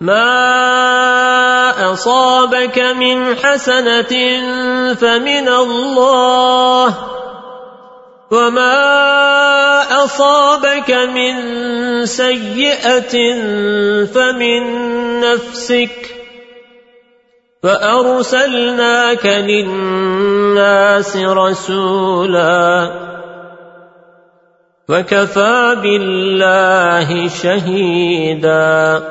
ما أصابك من حسنة فمن الله وما أصابك من سيئة فمن نفسك فأرسلناك للناس رسولا وكفى بالله شهيدا